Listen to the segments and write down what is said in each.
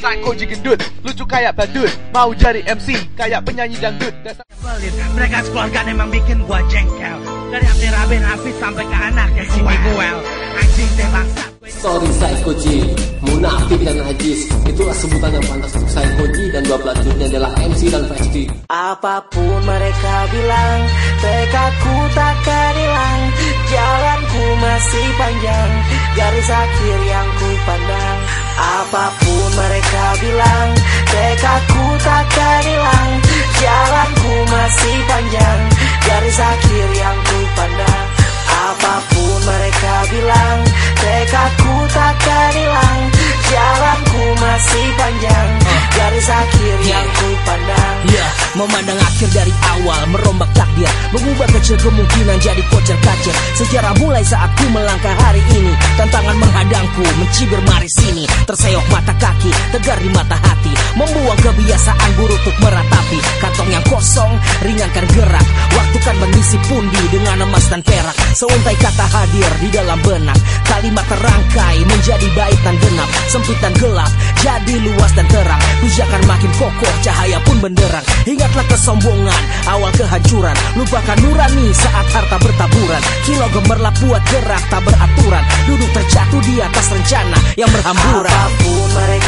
Psychoji gendut, lucu kayak badut. Mau jadi MC, kayak penyanyi dangdut. Dasar mereka sekeluarga emang bikin gua jengkel. Dari Abdurrahman Hafiz sampai ke anaknya si Miguel. Anjing deh bangsat Sorry Psychoji, munafik dan najis Itulah sebutan yang pantas untuk Psychoji Dan dua pelacunya adalah MC dan VSD Apa pun mereka bilang Tekadku takkan hilang. Jalanku masih panjang. Garis akhir yang ku pandang. Apa pun mereka bilang Tekadku takkan hilang Jalanku masih panjang Garis akhir yang ku pandang. Apa pun mereka bilang Tekadku takkan hilang Jalanku masih panjang Garis akhir yang ku pandang. Ya, memandang akhir dari awal Merombak takdir Mengubah kecil kemungkinan jadi kocar kacir. Sejarah mulai saat ku melangkah hari ini. Tantangan menghadangku Mencibir mari sini Terseok mata kaki Tegar di mata hati. Membuang kebiasaan buruk untuk meratapi. Kantong yang kosong Ringankan gerak. Waktu kan mengisi pundi Dengan emas dan perak. Seuntai kata hadir di dalam benak. Kalimat terangkai Menjadi bait dan genap. Sempit dan gelap Jadi luas dan terang. Pijakan makin kokoh Cahaya pun benderang Ingatlah kesombongan Awal kehancuran. Lupakan nurani saat harta bertaburan. Kilau gemerlap buat gerak tak beraturan. Duduk terjatuh di atas rencana yang berhamburan. Apa pun mereka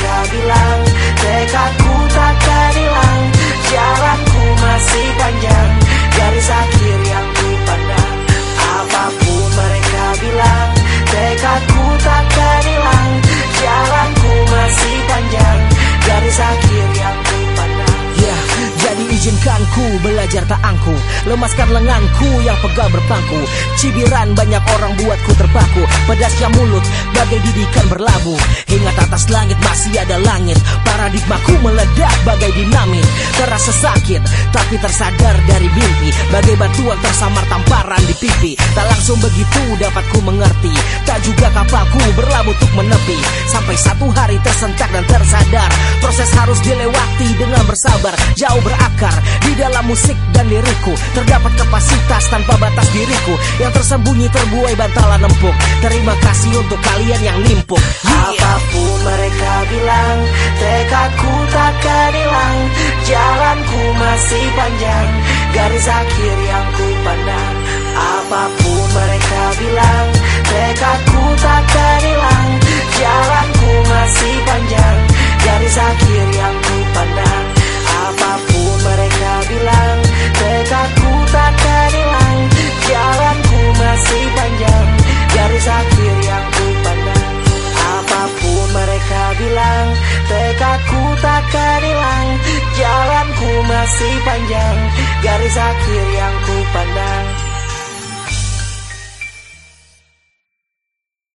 jadi izinkan ku belajar tak angku. Lemaskan lenganku yang pegal berpangku. Cibiran banyak orang buatku terpaku. Pedasnya mulut bagai didikan berlabuh. Ingat atas langit masih ada langit Paradigmaku meledak bagai dinamit Terasa sakit tapi tersadar dari mimpi. Bagai batuan tersamar tamparan di pipi. Tak langsung begitu dapat ku mengerti. Tak juga kapalku berlabuh untuk menepi. Sampai satu hari tersentak dan tersadar. Proses harus dilewati dengan bersabar. Jauh berakar di dalam musik dan liriku Terdapat kapasitas tanpa batas diriku. Yang tersembunyi terbuai bantalan empuk. Terima kasih untuk kalian yang limpuk. Yeah. Apa pun mereka bilang Tekadku takkan hilang Jalanku masih panjang. Garis akhir yang ku pandang Apa pun mereka bilang. Tekadku takkan hilang Jalanku masih panjang. Garis akhir yang ku pandang Apa pun mereka bilang. Tekadku takkan hilang Jalanku masih panjang. Garis akhir yang ku pandang Apa pun mereka bilang Tekadku takkan hilang Jalanku masih panjang